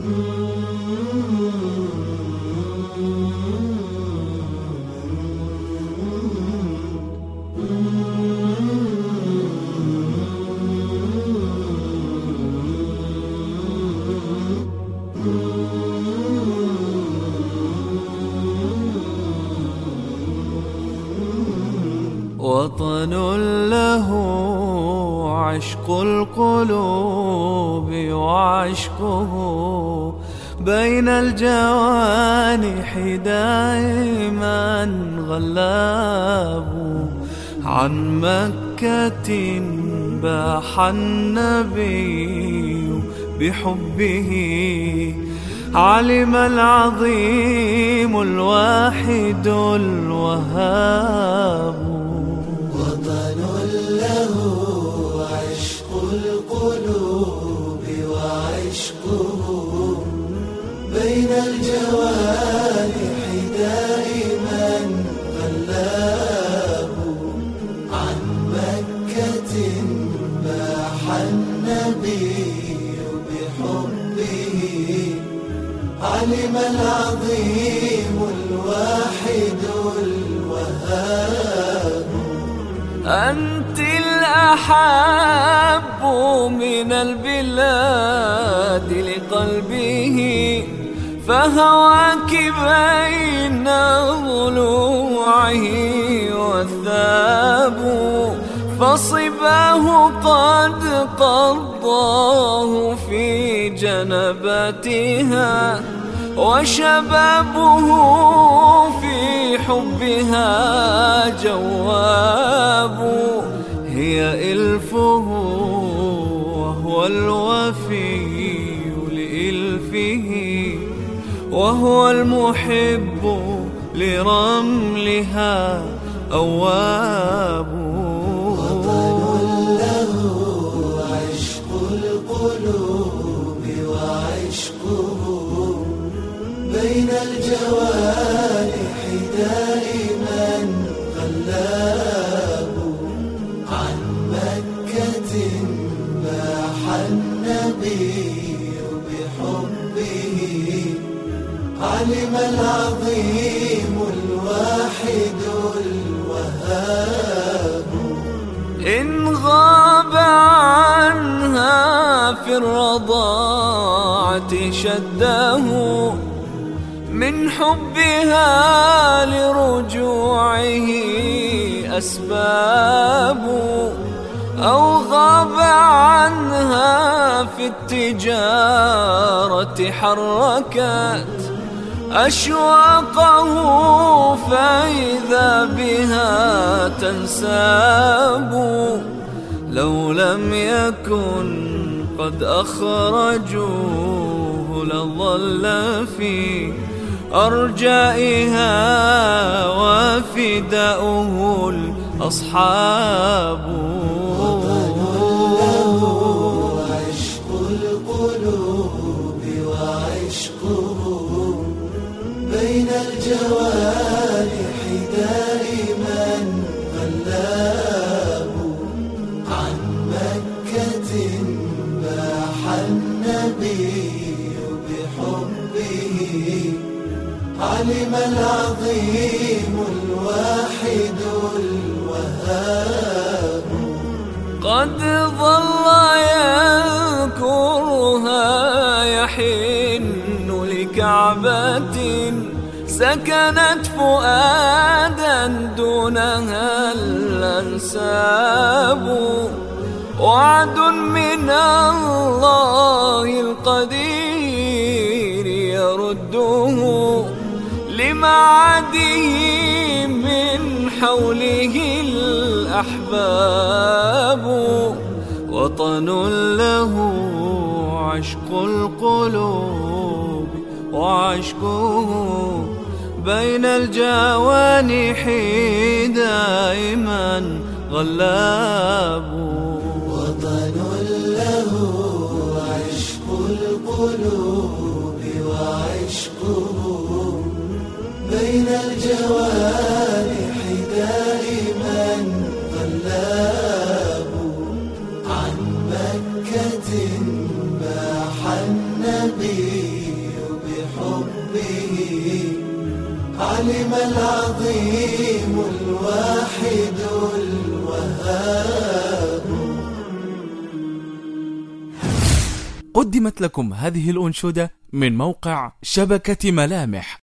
Mm. وطن له عشق القلوب وعشقه بين الجوانح دائما غلاب عن مكة باح النبي بحبه علم العظيم الواحد الوهاب دائما عن مكة باح النبي بحبه. علم العظيم الواحد الوهاب. أنت الأحب من البلاد لقلبه. فهواك بين ضلوعه والثاب فصباه قد قضاه في جنباتها وشبابه في حبها جواب هي إلفه وهو المحب لرملها أواب. له عشق القلوب وعشقه بين الجوانح علم العظيم الواحد الوهاب. إن غاب عنها في الرضاعة شده من حبها لرجوعه أسباب. أو غاب عنها في التجارة حركت أشواقه فإذا بها تنساب. لو لم يكن قد أخرجوه لظل في أرجائها وفداؤه الأصحاب. علم العظيم الواحد الوهاب. قد ظل يذكرها يحن لكعبة سكنت فؤادا دونها الأنساب. وعد من الله القدير يرده لمعاده من حوله الأحباب وطن له عشق القلوب وعشقه بين الجوانح دائما غلاب. وطن له عشق القلوب بين الجوارح دائما غلاب عن مكة باح النبي بحبه. علم العظيم الواحد الوهاب. قدمت لكم هذه الأنشودة من موقع شبكة ملامح.